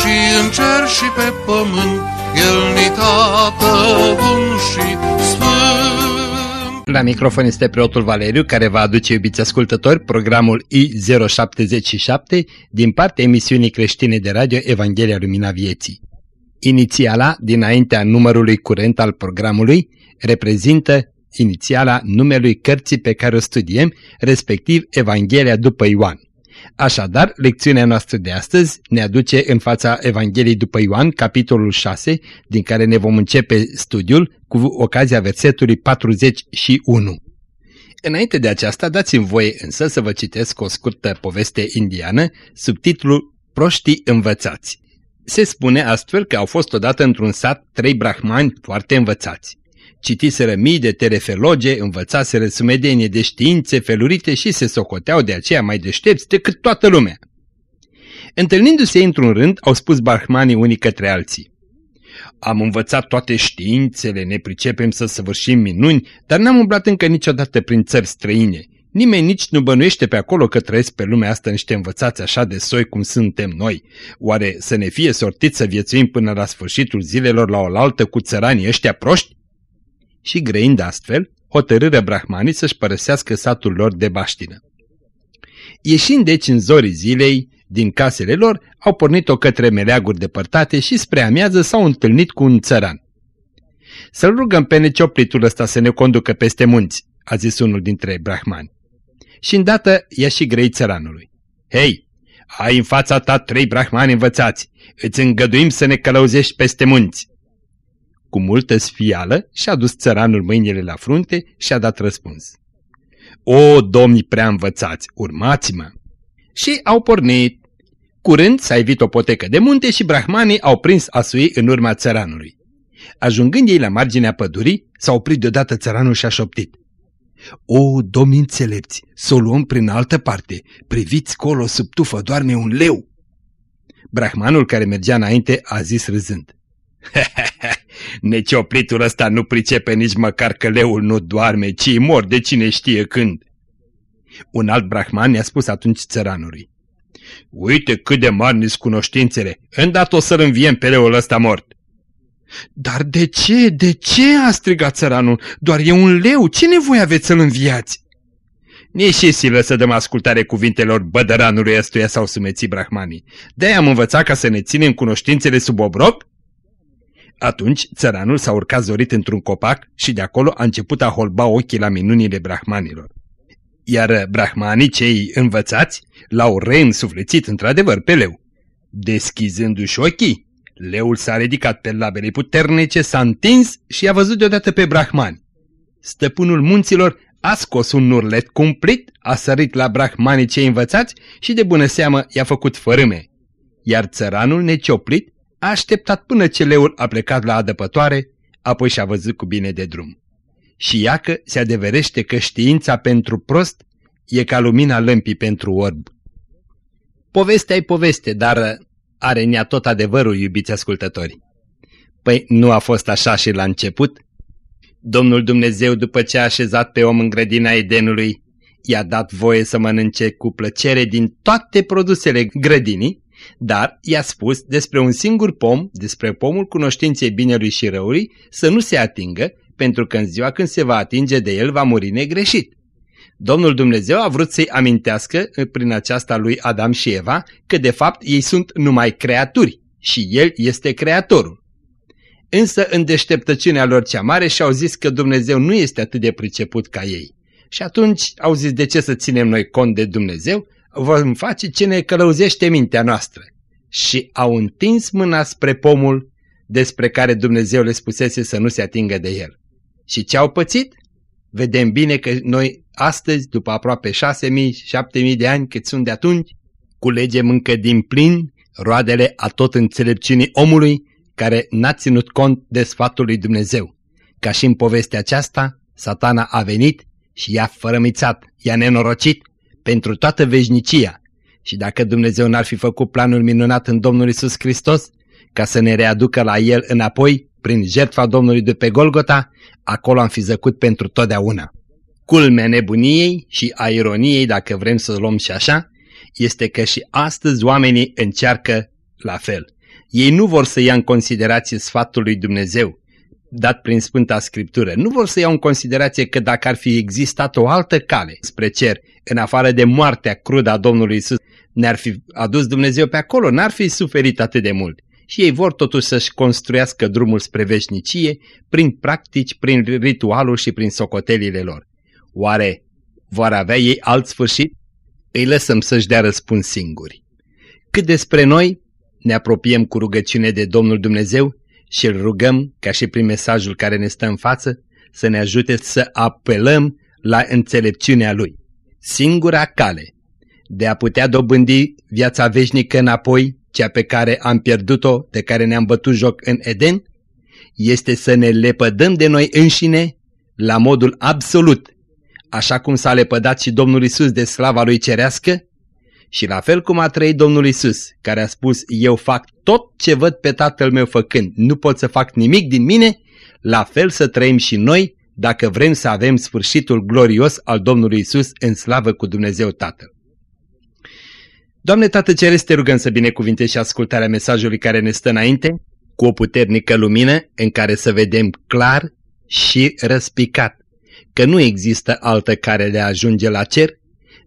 și în cer și pe pământ, El ni tată bun și sfânt. La microfon este preotul Valeriu, care va aduce, iubiți ascultători, programul I077 din partea emisiunii creștine de radio Evanghelia Lumina Vieții. Inițiala, dinaintea numărului curent al programului, reprezintă inițiala numelui cărții pe care o studiem, respectiv Evanghelia după Ioan. Așadar, lecțiunea noastră de astăzi ne aduce în fața Evangheliei după Ioan, capitolul 6, din care ne vom începe studiul cu ocazia versetului 41. Înainte de aceasta, dați-mi voie însă să vă citesc o scurtă poveste indiană sub titlul Proștii învățați. Se spune astfel că au fost odată într-un sat trei brahmani foarte învățați. Citiseră mii de terefeloge, învățaseră sumedenie de științe felurite și se socoteau de aceea mai deștepți decât toată lumea. Întâlnindu-se într-un rând, au spus brahmanii unii către alții. Am învățat toate științele, ne pricepem să săvârșim minuni, dar n-am umblat încă niciodată prin țări străine. Nimeni nici nu bănuiește pe acolo că trăiesc pe lumea asta niște învățați așa de soi cum suntem noi. Oare să ne fie sortit să viețuim până la sfârșitul zilelor la oaltă cu țăranii ăștia proști? Și grăind astfel, hotărârea brahmanii să-și părăsească satul lor de baștină. Ieșind deci în zorii zilei, din casele lor, au pornit-o către meleaguri depărtate și spre amiază s-au întâlnit cu un țăran. Să-l rugăm pe necioplitul ăsta să ne conducă peste munți, a zis unul dintre brahmani. Și îndată i-a și grei țăranului. Hei, ai în fața ta trei brahmani învățați, îți îngăduim să ne călăuzești peste munți. Cu multă sfială și-a dus țăranul mâinile la frunte și a dat răspuns. O, domni prea învățați, urmați-mă! Și au pornit. Curând s-a evit o potecă de munte și brahmanii au prins asui în urma țăranului. Ajungând ei la marginea pădurii, s-a oprit deodată țăranul și a șoptit. O, domni înțelepți, să o luăm prin altă parte, priviți colo sub tufă, doarme un leu. Brahmanul care mergea înainte a zis râzând. Necioplitul ăsta nu pricepe nici măcar că leul nu doarme, ci mor de cine știe când. Un alt brahman i-a spus atunci țăranului. Uite cât de mari ne cunoștințele, îndată o să-l înviem pe leul ăsta mort. Dar de ce, de ce a strigat țăranul? Doar e un leu, ce nevoie aveți să-l înviați? Nici și silă să dăm ascultare cuvintelor bădăranului ăstuia sau sumeții brahmanii. De-aia am învățat ca să ne ținem cunoștințele sub obroc? Atunci țăranul s-a urcat zorit într-un copac și de acolo a început a holba ochii la minunile brahmanilor. Iar brahmanii cei învățați l-au reînsuflețit într-adevăr pe leu. Deschizându-și ochii, leul s-a ridicat pe labele puternice, s-a întins și a văzut deodată pe brahmani. Stăpânul munților a scos un urlet cumplit, a sărit la brahmanii cei învățați și de bună seamă i-a făcut fărâme. Iar țăranul necioplit a așteptat până ce leul a plecat la adăpătoare, apoi și-a văzut cu bine de drum. Și iacă se adeverește că știința pentru prost e ca lumina lămpii pentru orb. Povestea e poveste, dar are nea tot adevărul, iubiți ascultători. Păi nu a fost așa și la început? Domnul Dumnezeu, după ce a așezat pe om în grădina Edenului, i-a dat voie să mănânce cu plăcere din toate produsele grădinii dar i-a spus despre un singur pom, despre pomul cunoștinței binelui și răului, să nu se atingă, pentru că în ziua când se va atinge de el va muri negreșit. Domnul Dumnezeu a vrut să-i amintească prin aceasta lui Adam și Eva că de fapt ei sunt numai creaturi și el este creatorul. Însă în deșteptăciunea lor cea mare și-au zis că Dumnezeu nu este atât de priceput ca ei. Și atunci au zis de ce să ținem noi cont de Dumnezeu vom face ce ne călăuzește mintea noastră. Și au întins mâna spre pomul despre care Dumnezeu le spusese să nu se atingă de el. Și ce au pățit? Vedem bine că noi astăzi, după aproape șase mii, șapte mii de ani cât sunt de atunci, culegem încă din plin roadele a tot înțelepciunii omului care n-a ținut cont de sfatul lui Dumnezeu. Ca și în povestea aceasta, satana a venit și i-a fărămițat, i-a nenorocit pentru toată veșnicia. Și dacă Dumnezeu n-ar fi făcut planul minunat în Domnul Isus Hristos, ca să ne readucă la El înapoi, prin jertfa Domnului de pe Golgota, acolo am fi zăcut pentru totdeauna. Culmea nebuniei și a ironiei, dacă vrem să luăm și așa, este că și astăzi oamenii încearcă la fel. Ei nu vor să ia în considerație sfatul lui Dumnezeu, dat prin Sfânta Scriptură. Nu vor să iau în considerație că dacă ar fi existat o altă cale spre cer, în afară de moartea crudă a Domnului Isus, ne-ar fi adus Dumnezeu pe acolo, n-ar fi suferit atât de mult. Și ei vor totuși să-și construiască drumul spre veșnicie prin practici, prin ritualul și prin socotelile lor. Oare vor avea ei alt sfârșit? Îi lăsăm să-și dea răspuns singuri. Cât despre noi, ne apropiem cu rugăciune de Domnul Dumnezeu și îl rugăm, ca și prin mesajul care ne stă în față, să ne ajute să apelăm la înțelepciunea Lui. Singura cale de a putea dobândi viața veșnică înapoi, cea pe care am pierdut-o, de care ne-am bătut joc în Eden, este să ne lepădăm de noi înșine la modul absolut, așa cum s-a lepădat și Domnul Isus de slava Lui cerească, și la fel cum a trăit Domnul Isus, care a spus, eu fac tot ce văd pe Tatăl meu făcând, nu pot să fac nimic din mine, la fel să trăim și noi, dacă vrem să avem sfârșitul glorios al Domnului Isus în slavă cu Dumnezeu Tatăl. Doamne Tată Ceresc, te rugăm să binecuvintezi și ascultarea mesajului care ne stă înainte, cu o puternică lumină în care să vedem clar și răspicat că nu există altă care de a ajunge la cer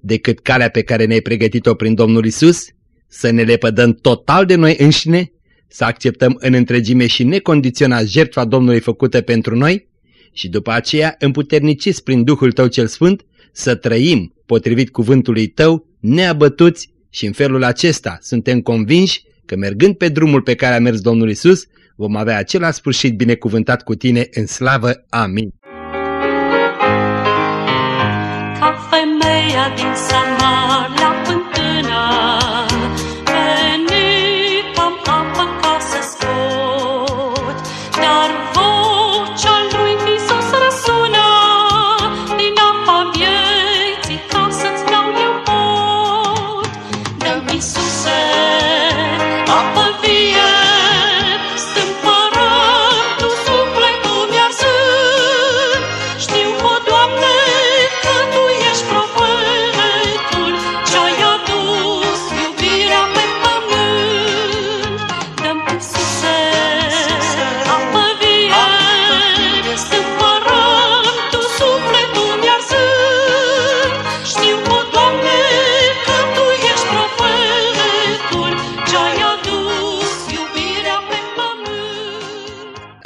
decât calea pe care ne-ai pregătit-o prin Domnul Isus, să ne lepădăm total de noi înșine, să acceptăm în întregime și necondiționat jertfa Domnului făcută pentru noi și după aceea, împuterniciți prin Duhul Tău cel Sfânt, să trăim potrivit cuvântului Tău, neabătuți și în felul acesta suntem convinși că mergând pe drumul pe care a mers Domnul Isus, vom avea același sfârșit binecuvântat cu tine în slavă. Amin. Femeia din Samar la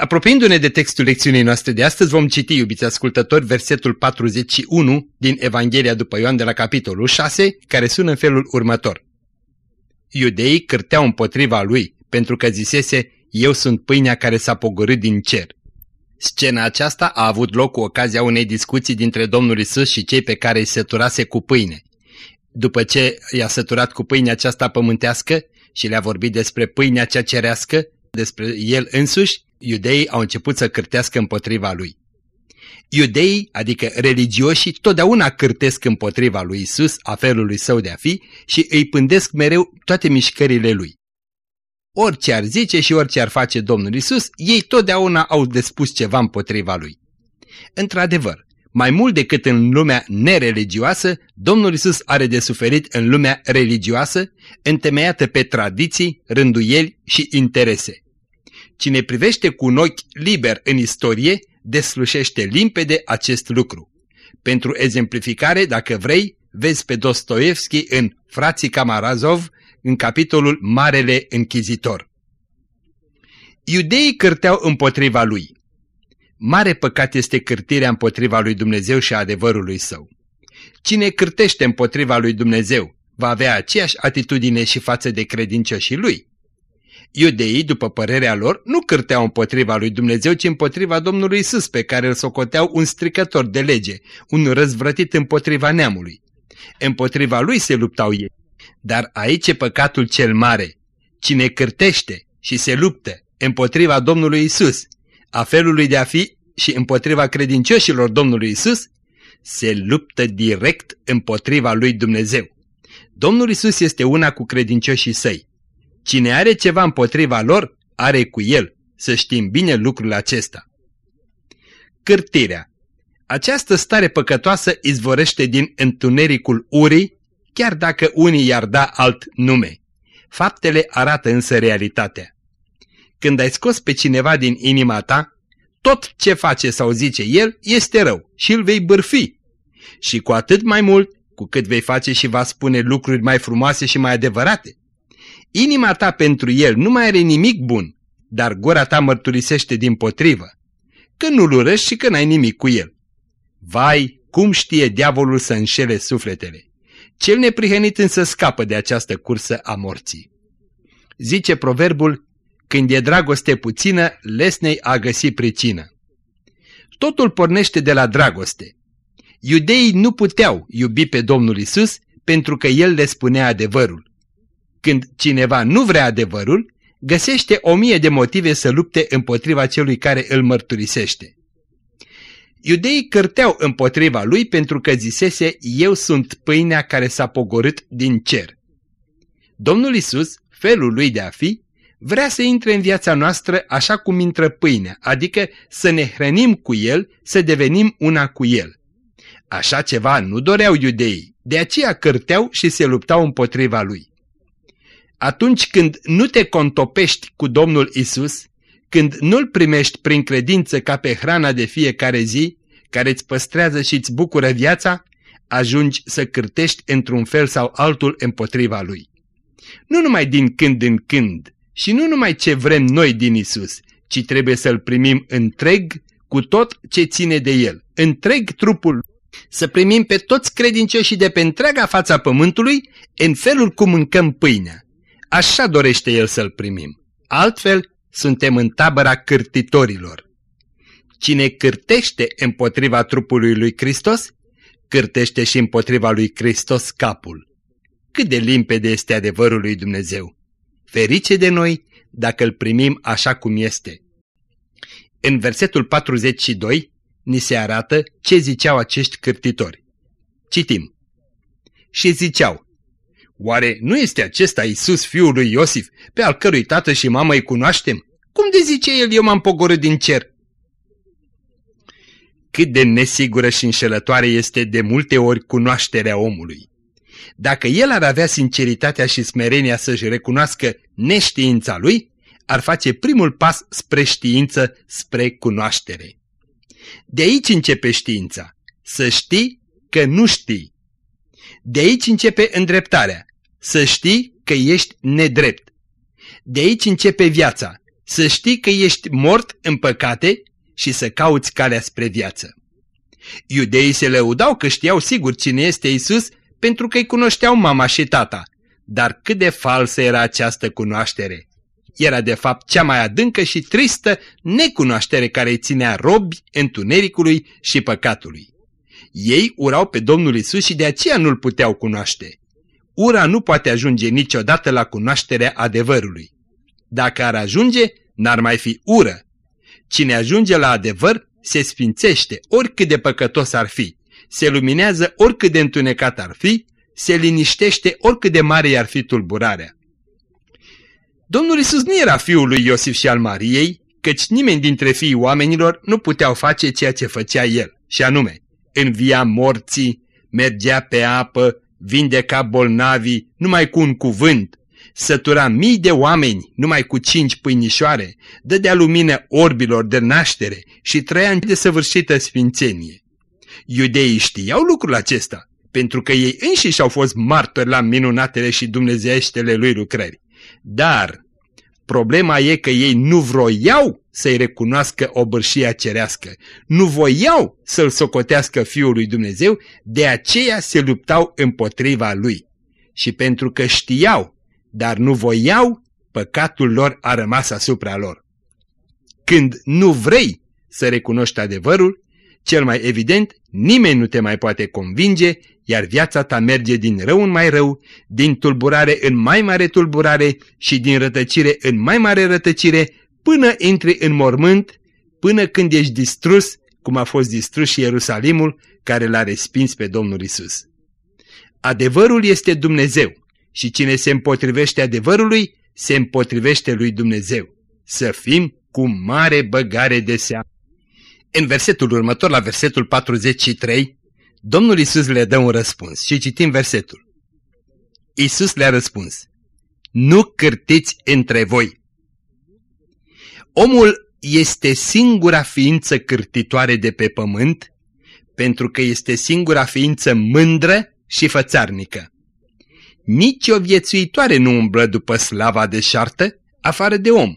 Apropiindu-ne de textul lecțiunii noastre de astăzi, vom citi, iubiți ascultători, versetul 41 din Evanghelia după Ioan de la capitolul 6, care sună în felul următor. Iudeii cârteau împotriva lui, pentru că zisese, eu sunt pâinea care s-a pogorât din cer. Scena aceasta a avut loc cu ocazia unei discuții dintre Domnul Isus și cei pe care îi săturase cu pâine. După ce i-a săturat cu pâinea aceasta pământească și le-a vorbit despre pâinea cea cerească, despre el însuși, iudeii au început să cârtească împotriva lui. Iudeii, adică religioșii, totdeauna cârtesc împotriva lui Isus, a felului său de a fi și îi pândesc mereu toate mișcările lui. Orice ar zice și orice ar face Domnul Isus, ei totdeauna au de spus ceva împotriva lui. Într-adevăr, mai mult decât în lumea nereligioasă, Domnul Isus are de suferit în lumea religioasă, întemeiată pe tradiții, rânduieli și interese. Cine privește cu un ochi liber în istorie, deslușește limpede acest lucru. Pentru exemplificare, dacă vrei, vezi pe Dostoevski în Frații Kamarazov, în capitolul Marele Închizitor. Iudeii cârteau împotriva lui. Mare păcat este cârtirea împotriva lui Dumnezeu și a adevărului său. Cine cârtește împotriva lui Dumnezeu va avea aceeași atitudine și față de credincioșii lui. Iudeii, după părerea lor, nu cârteau împotriva lui Dumnezeu, ci împotriva Domnului Isus, pe care îl socoteau un stricător de lege, un răzvrătit împotriva neamului. Împotriva lui se luptau ei. Dar aici e păcatul cel mare. Cine cârtește și se luptă împotriva Domnului Isus, a felului de a fi și împotriva credincioșilor Domnului Isus, se luptă direct împotriva lui Dumnezeu. Domnul Isus este una cu credincioșii săi. Cine are ceva împotriva lor, are cu el. Să știm bine lucrul acesta. Cârtirea Această stare păcătoasă izvorește din întunericul urii, chiar dacă unii i-ar da alt nume. Faptele arată însă realitatea. Când ai scos pe cineva din inima ta, tot ce face sau zice el este rău și îl vei bârfi. Și cu atât mai mult cu cât vei face și va spune lucruri mai frumoase și mai adevărate. Inima ta pentru el nu mai are nimic bun, dar gura ta mărturisește din potrivă, că nu-l urăști și că n-ai nimic cu el. Vai, cum știe diavolul să înșele sufletele! Cel neprihănit însă scapă de această cursă a morții. Zice proverbul, când e dragoste puțină, lesnei a găsi pricină. Totul pornește de la dragoste. Iudeii nu puteau iubi pe Domnul Isus pentru că El le spunea adevărul. Când cineva nu vrea adevărul, găsește o mie de motive să lupte împotriva celui care îl mărturisește. Iudeii cărteau împotriva lui pentru că zisese, eu sunt pâinea care s-a pogorât din cer. Domnul Isus, felul lui de a fi, vrea să intre în viața noastră așa cum intră pâinea, adică să ne hrănim cu el, să devenim una cu el. Așa ceva nu doreau iudeii, de aceea cărteau și se luptau împotriva lui. Atunci când nu te contopești cu Domnul Isus, când nu-L primești prin credință ca pe hrana de fiecare zi, care îți păstrează și îți bucură viața, ajungi să cârtești într-un fel sau altul împotriva Lui. Nu numai din când în când și nu numai ce vrem noi din Isus, ci trebuie să-L primim întreg cu tot ce ține de El, întreg trupul să primim pe toți credincioșii de pe întreaga fața pământului în felul cum mâncăm pâinea. Așa dorește El să-L primim. Altfel, suntem în tabăra cârtitorilor. Cine cârtește împotriva trupului lui Hristos, cârtește și împotriva lui Hristos capul. Cât de limpede este adevărul lui Dumnezeu. Ferice de noi dacă îl primim așa cum este. În versetul 42 ni se arată ce ziceau acești cârtitori. Citim. Și ziceau, Oare nu este acesta Isus fiul lui Iosif, pe al cărui tată și mamă îi cunoaștem? Cum de zice el, eu m-am pogorât din cer? Cât de nesigură și înșelătoare este de multe ori cunoașterea omului. Dacă el ar avea sinceritatea și smerenia să-și recunoască neștiința lui, ar face primul pas spre știință, spre cunoaștere. De aici începe știința, să știi că nu știi. De aici începe îndreptarea, să știi că ești nedrept. De aici începe viața, să știi că ești mort în păcate și să cauți calea spre viață. Iudeii se lăudau că știau sigur cine este Isus pentru că îi cunoșteau mama și tata, dar cât de falsă era această cunoaștere. Era de fapt cea mai adâncă și tristă necunoaștere care îi ținea robi întunericului și păcatului. Ei urau pe Domnul Isus și de aceea nu-L puteau cunoaște. Ura nu poate ajunge niciodată la cunoașterea adevărului. Dacă ar ajunge, n-ar mai fi ură. Cine ajunge la adevăr se sfințește oricât de păcătos ar fi, se luminează oricât de întunecat ar fi, se liniștește oricât de mare i-ar fi tulburarea. Domnul Isus nu era fiul lui Iosif și al Mariei, căci nimeni dintre fiii oamenilor nu puteau face ceea ce făcea el, și anume, învia morții, mergea pe apă, vindeca bolnavii numai cu un cuvânt, sătura mii de oameni numai cu cinci pâinișoare, dădea lumină orbilor de naștere și trăia în desăvârșită sfințenie. Iudeii știau lucrul acesta, pentru că ei înșiși au fost martori la minunatele și dumnezeieștele lui lucrări. Dar problema e că ei nu vroiau să-i recunoască obârșia cerească, nu voiau să-l socotească Fiul lui Dumnezeu, de aceea se luptau împotriva lui. Și pentru că știau dar nu voiau, păcatul lor a rămas asupra lor. Când nu vrei să recunoști adevărul, cel mai evident, nimeni nu te mai poate convinge, iar viața ta merge din rău în mai rău, din tulburare în mai mare tulburare și din rătăcire în mai mare rătăcire, până intri în mormânt, până când ești distrus, cum a fost distrus și Ierusalimul, care l-a respins pe Domnul Isus. Adevărul este Dumnezeu și cine se împotrivește adevărului, se împotrivește lui Dumnezeu. Să fim cu mare băgare de seamă. În versetul următor, la versetul 43, Domnul Isus le dă un răspuns și citim versetul. Isus le-a răspuns, Nu cârtiți între voi. Omul este singura ființă cârtitoare de pe pământ, pentru că este singura ființă mândră și fățarnică. Nici o viețuitoare nu umblă după slava deșartă, afară de om.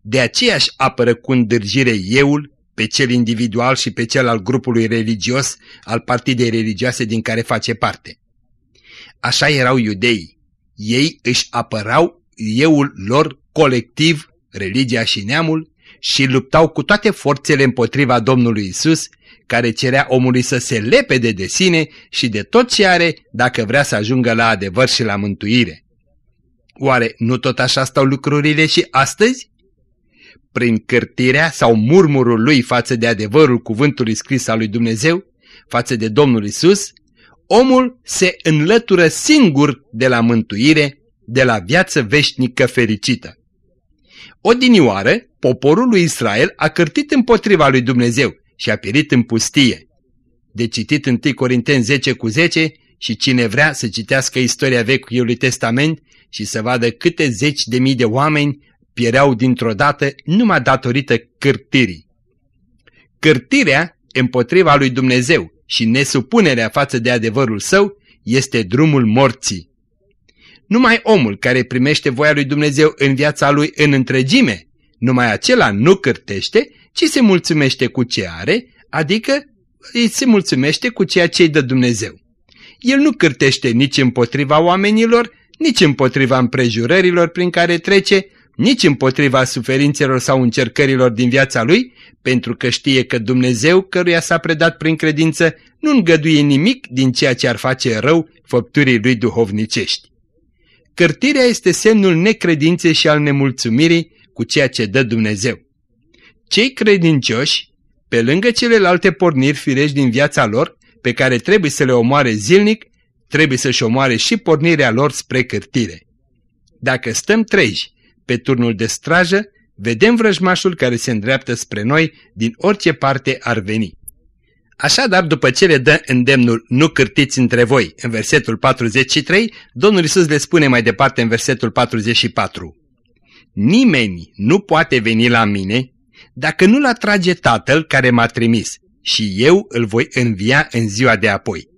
De aceea își apără cu îndârjire euul, pe cel individual și pe cel al grupului religios, al partidei religioase din care face parte. Așa erau iudeii. Ei își apărau euul lor colectiv, religia și neamul, și luptau cu toate forțele împotriva Domnului Isus, care cerea omului să se lepede de sine și de tot ce are dacă vrea să ajungă la adevăr și la mântuire. Oare nu tot așa stau lucrurile și astăzi? Prin cârtirea sau murmurul lui față de adevărul cuvântului scris al lui Dumnezeu, față de Domnul Isus, omul se înlătură singur de la mântuire, de la viață veșnică fericită. Odinioară, poporul lui Israel a cârtit împotriva lui Dumnezeu și a pierit în pustie. De citit 1 Corinteni 10 cu 10 și cine vrea să citească istoria Vechiului Testament și să vadă câte zeci de mii de oameni piereau dintr-o dată numai datorită cârtirii. Cârtirea împotriva lui Dumnezeu și nesupunerea față de adevărul său este drumul morții. Numai omul care primește voia lui Dumnezeu în viața lui în întregime, numai acela nu cârtește, ci se mulțumește cu ce are, adică îi se mulțumește cu ceea ce îi dă Dumnezeu. El nu cârtește nici împotriva oamenilor, nici împotriva împrejurărilor prin care trece, nici împotriva suferințelor sau încercărilor din viața lui, pentru că știe că Dumnezeu, căruia s-a predat prin credință, nu îngăduie nimic din ceea ce ar face rău făpturii lui duhovnicești. Cărtirea este semnul necredinței și al nemulțumirii cu ceea ce dă Dumnezeu. Cei credincioși, pe lângă celelalte porniri firești din viața lor, pe care trebuie să le omoare zilnic, trebuie să-și omoare și pornirea lor spre cârtire. Dacă stăm treji pe turnul de strajă, vedem vrăjmașul care se îndreaptă spre noi din orice parte ar veni. Așadar, după ce le dă îndemnul nu cârtiți între voi în versetul 43, Domnul Isus le spune mai departe în versetul 44. Nimeni nu poate veni la mine dacă nu-l atrage Tatăl care m-a trimis și eu îl voi învia în ziua de apoi.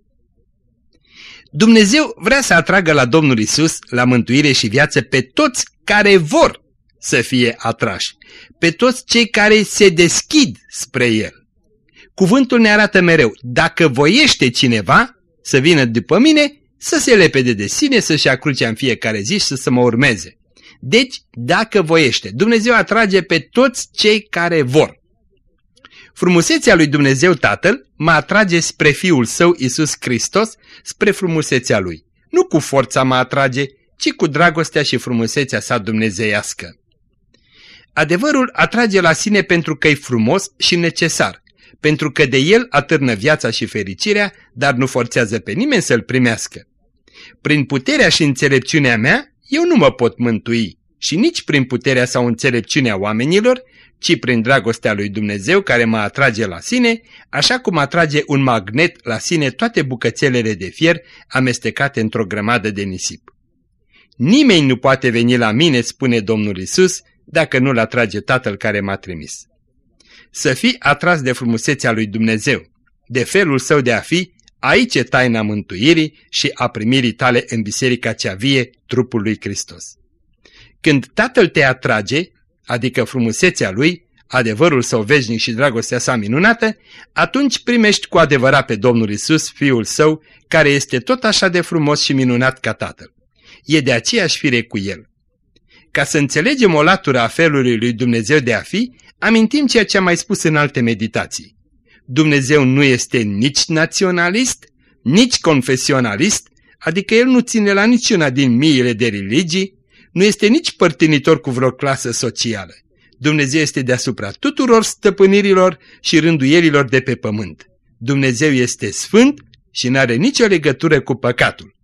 Dumnezeu vrea să atragă la Domnul Isus, la mântuire și viață, pe toți care vor să fie atrași, pe toți cei care se deschid spre El. Cuvântul ne arată mereu, dacă voiește cineva să vină după mine, să se lepede de sine, să-și ia crucea în fiecare zi și să, să mă urmeze. Deci, dacă voiește, Dumnezeu atrage pe toți cei care vor. Frumusețea lui Dumnezeu Tatăl mă atrage spre Fiul Său Isus Hristos, spre frumusețea Lui. Nu cu forța mă atrage, ci cu dragostea și frumusețea sa dumnezeiască. Adevărul atrage la sine pentru că e frumos și necesar, pentru că de el atârnă viața și fericirea, dar nu forțează pe nimeni să-l primească. Prin puterea și înțelepciunea mea, eu nu mă pot mântui și nici prin puterea sau înțelepciunea oamenilor, ci prin dragostea lui Dumnezeu care mă atrage la sine, așa cum atrage un magnet la sine toate bucățelele de fier amestecate într-o grămadă de nisip. Nimeni nu poate veni la mine, spune Domnul Isus, dacă nu-l atrage Tatăl care m-a trimis. Să fii atras de frumusețea lui Dumnezeu, de felul său de a fi, aici e taina mântuirii și a primirii tale în biserica cea vie, trupul lui Hristos. Când Tatăl te atrage, adică frumusețea lui, adevărul său veșnic și dragostea sa minunată, atunci primești cu adevărat pe Domnul Isus, Fiul Său, care este tot așa de frumos și minunat ca Tatăl. E de aceeași fire cu El. Ca să înțelegem o latură a felului lui Dumnezeu de a fi, amintim ceea ce am mai spus în alte meditații. Dumnezeu nu este nici naționalist, nici confesionalist, adică el nu ține la niciuna din miile de religii, nu este nici părtinitor cu vreo clasă socială. Dumnezeu este deasupra tuturor stăpânirilor și rânduielilor de pe pământ. Dumnezeu este sfânt și nu are nicio legătură cu păcatul.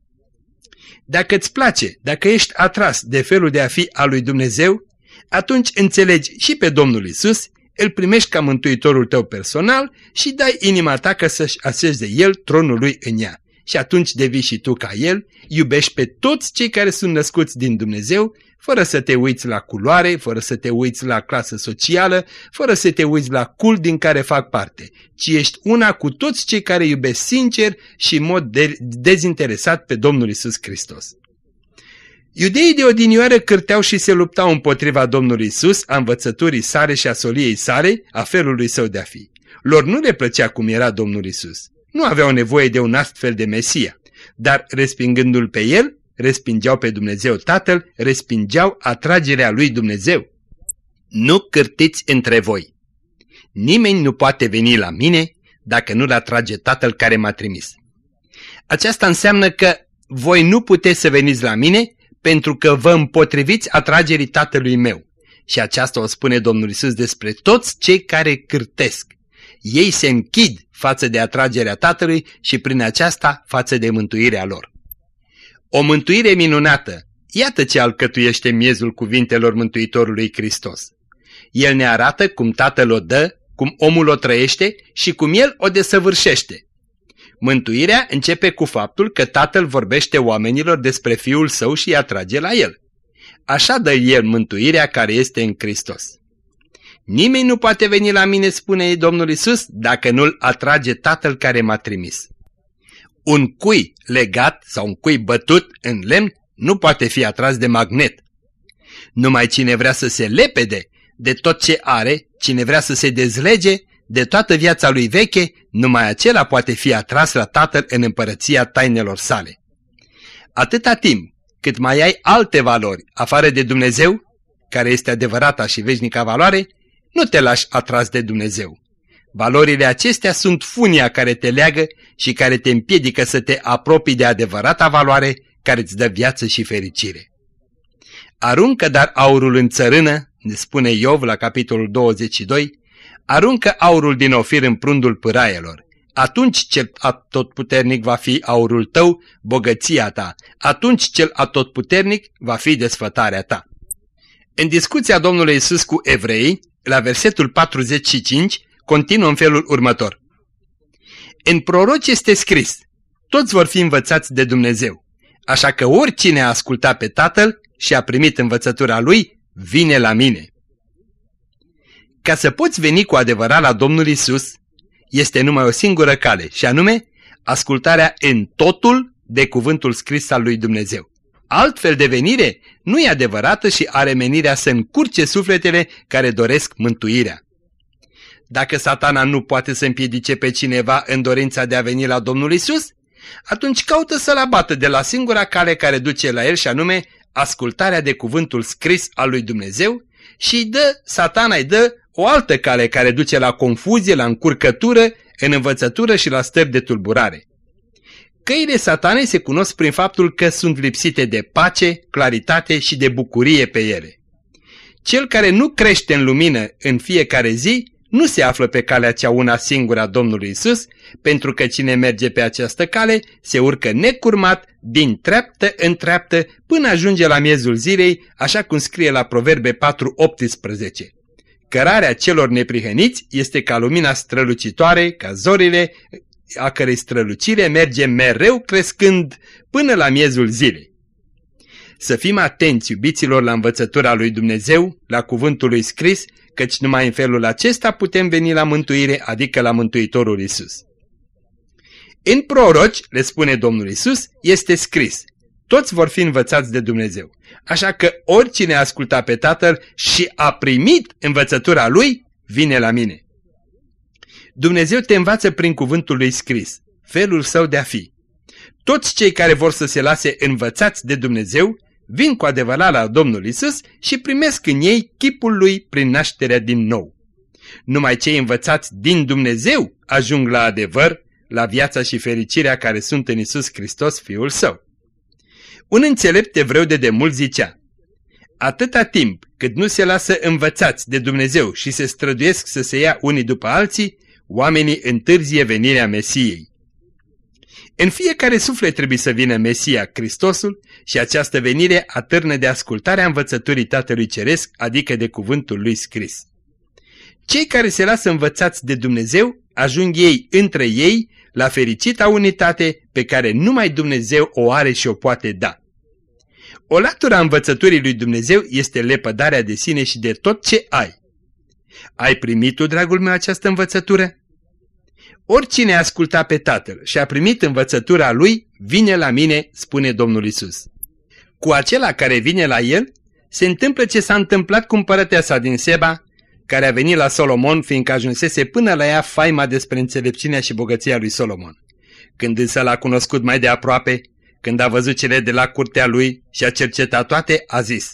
Dacă îți place, dacă ești atras de felul de a fi al lui Dumnezeu, atunci înțelegi și pe Domnul Isus, îl primești ca mântuitorul tău personal și dai inima ta ca să-și așeze El tronul lui în ea. Și atunci devii și tu ca El, iubești pe toți cei care sunt născuți din Dumnezeu, fără să te uiți la culoare, fără să te uiți la clasă socială, fără să te uiți la cult din care fac parte, ci ești una cu toți cei care iubesc sincer și în mod de dezinteresat pe Domnul Isus Hristos. Iudeii de odinioară cârteau și se luptau împotriva Domnului Isus, a învățăturii sale și a soliei sale, a felului său de a fi. Lor nu le plăcea cum era Domnul Isus. Nu aveau nevoie de un astfel de Mesia, dar respingându-l pe el, respingeau pe Dumnezeu Tatăl, respingeau atragerea lui Dumnezeu. Nu cârtiți între voi. Nimeni nu poate veni la mine dacă nu-l atrage Tatăl care m-a trimis. Aceasta înseamnă că voi nu puteți să veniți la mine pentru că vă împotriviți atragerii Tatălui meu. Și aceasta o spune Domnul Isus despre toți cei care cârtesc. Ei se închid față de atragerea Tatălui și prin aceasta față de mântuirea lor. O mântuire minunată, iată ce alcătuiește miezul cuvintelor Mântuitorului Hristos. El ne arată cum Tatăl o dă, cum omul o trăiește și cum el o desăvârșește. Mântuirea începe cu faptul că Tatăl vorbește oamenilor despre Fiul Său și îi atrage la El. Așa dă El mântuirea care este în Hristos. Nimeni nu poate veni la mine, spune Domnul Isus, dacă nu-L atrage Tatăl care m-a trimis. Un cui legat sau un cui bătut în lemn nu poate fi atras de magnet. Numai cine vrea să se lepede de tot ce are, cine vrea să se dezlege de toată viața lui veche, numai acela poate fi atras la Tatăl în împărăția tainelor sale. Atâta timp cât mai ai alte valori afară de Dumnezeu, care este adevărata și veșnica valoare, nu te lași atras de Dumnezeu. Valorile acestea sunt funia care te leagă și care te împiedică să te apropii de adevărata valoare care îți dă viață și fericire. Aruncă dar aurul în țărână, ne spune Iov la capitolul 22, aruncă aurul din ofir în prundul pâraielor. Atunci cel atotputernic va fi aurul tău, bogăția ta. Atunci cel atotputernic va fi desfătarea ta. În discuția Domnului Isus cu evrei, la versetul 45, continuă în felul următor. În proroci este scris, toți vor fi învățați de Dumnezeu, așa că oricine a ascultat pe Tatăl și a primit învățătura lui, vine la mine. Ca să poți veni cu adevărat la Domnul Isus, este numai o singură cale, și anume ascultarea în totul de cuvântul scris al lui Dumnezeu. Altfel de venire nu e adevărată și are menirea să încurce sufletele care doresc mântuirea. Dacă satana nu poate să împiedice pe cineva în dorința de a veni la Domnul Isus, atunci caută să-l abată de la singura cale care duce la el și anume ascultarea de cuvântul scris al lui Dumnezeu și îi dă, satana îi dă o altă cale care duce la confuzie, la încurcătură, în învățătură și la stări de tulburare. Căile satanei se cunosc prin faptul că sunt lipsite de pace, claritate și de bucurie pe ele. Cel care nu crește în lumină în fiecare zi nu se află pe calea cea una singură a Domnului Isus, pentru că cine merge pe această cale se urcă necurmat din treaptă în treaptă până ajunge la miezul zilei, așa cum scrie la Proverbe 4.18. Cărarea celor neprihăniți este ca lumina strălucitoare, ca zorile, a cărei strălucire merge mereu crescând până la miezul zilei. Să fim atenți, iubiților, la învățătura lui Dumnezeu, la cuvântul lui scris, căci numai în felul acesta putem veni la mântuire, adică la Mântuitorul Isus. În proroci, le spune Domnul Isus, este scris, toți vor fi învățați de Dumnezeu. Așa că oricine a ascultat pe Tatăl și a primit învățătura Lui, vine la mine. Dumnezeu te învață prin cuvântul lui scris, felul său de a fi. Toți cei care vor să se lase învățați de Dumnezeu vin cu adevărat la Domnul Isus și primesc în ei chipul lui prin nașterea din nou. Numai cei învățați din Dumnezeu ajung la adevăr, la viața și fericirea care sunt în Isus Hristos, Fiul Său. Un înțelept evreu de demult zicea, Atâta timp cât nu se lasă învățați de Dumnezeu și se străduiesc să se ia unii după alții, oamenii întârzie venirea Mesiei. În fiecare suflet trebuie să vină Mesia, Hristosul, și această venire atârnă de ascultarea învățăturii Tatălui Ceresc, adică de cuvântul lui scris. Cei care se lasă învățați de Dumnezeu ajung ei între ei la fericita unitate pe care numai Dumnezeu o are și o poate da. O latură a învățăturii lui Dumnezeu este lepădarea de sine și de tot ce ai. Ai primit tu, dragul meu, această învățătură? Oricine a ascultat pe Tatăl și a primit învățătura lui, vine la mine, spune Domnul Isus. Cu acela care vine la el, se întâmplă ce s-a întâmplat cu împărăteasa din Seba, care a venit la Solomon, fiindcă ajunsese până la ea faima despre înțelepciunea și bogăția lui Solomon. Când însă l-a cunoscut mai de aproape, când a văzut cele de la curtea lui și a cercetat toate, a zis,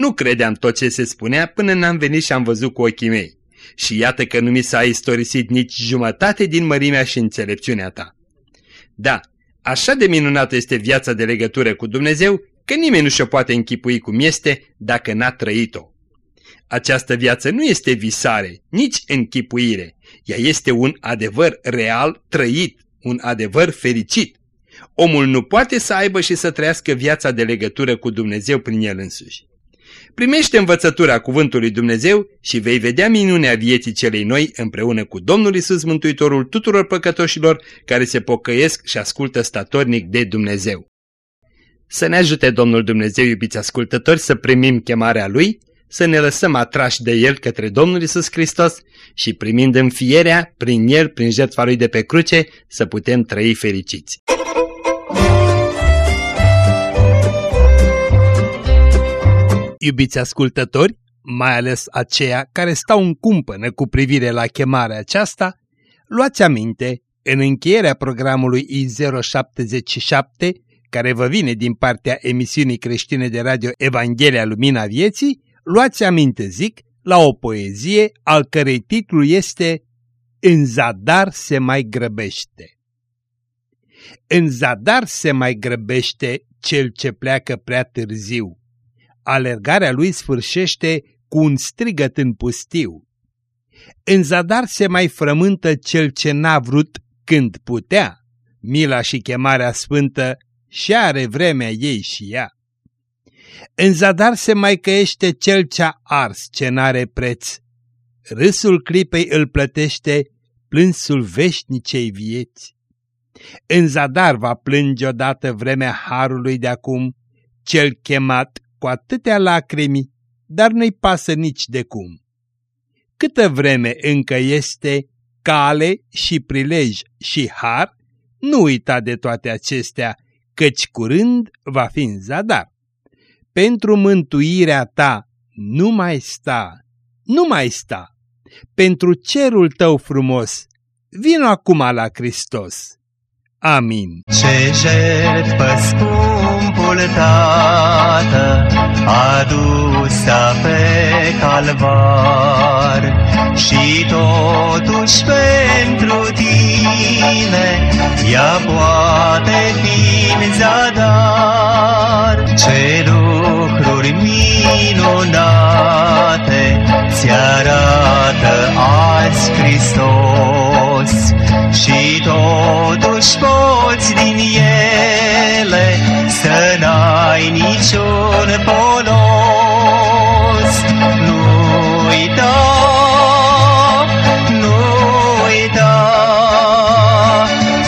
Nu credeam tot ce se spunea până n-am venit și am văzut cu ochii mei. Și iată că nu mi s-a istorisit nici jumătate din mărimea și înțelepciunea ta. Da, așa de minunată este viața de legătură cu Dumnezeu, că nimeni nu și-o poate închipui cum este dacă n-a trăit-o. Această viață nu este visare, nici închipuire. Ea este un adevăr real trăit, un adevăr fericit. Omul nu poate să aibă și să trăiască viața de legătură cu Dumnezeu prin el însuși. Primește învățătura cuvântului Dumnezeu și vei vedea minunea vieții celei noi împreună cu Domnul Isus Mântuitorul tuturor păcătoșilor care se pocăiesc și ascultă statornic de Dumnezeu. Să ne ajute Domnul Dumnezeu, iubiți ascultători, să primim chemarea Lui să ne lăsăm atrași de El către Domnul Isus Hristos și primind înfierea prin El, prin jertfa Lui de pe cruce, să putem trăi fericiți. Iubiți ascultători, mai ales aceia care stau în cumpănă cu privire la chemarea aceasta, luați aminte, în încheierea programului I077, care vă vine din partea emisiunii creștine de radio Evanghelia Lumina Vieții, luați aminte, zic, la o poezie al cărei titlu este În zadar se mai grăbește. În zadar se mai grăbește cel ce pleacă prea târziu. Alergarea lui sfârșește cu un strigăt în pustiu. În zadar se mai frământă cel ce n-a vrut când putea. Mila și chemarea sfântă și are vremea ei și ea. În zadar se mai căiește cel ce-a ars ce n-are preț. Râsul clipei îl plătește plânsul veșnicei vieți. În zadar va plânge odată vremea harului de acum, cel chemat cu atâtea lacrimi, dar nu-i pasă nici de cum. Câtă vreme încă este cale și prilej și har, nu uita de toate acestea, căci curând va fi în zadar pentru mântuirea ta nu mai sta, nu mai sta, pentru cerul tău frumos, vino acum la Hristos. Amin. Ce jertfă scumpul Tată adusă pe calvar și totuși pentru tine ea poate fi în zadar. Ce lucruri minunate ți arată azi Hristos și totuși poți din ele să n-ai niciun polos. Nu uita, nu uita,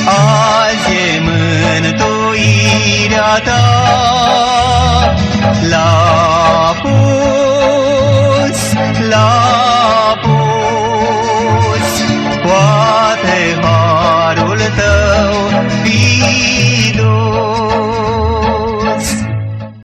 azi e mântuirea ta.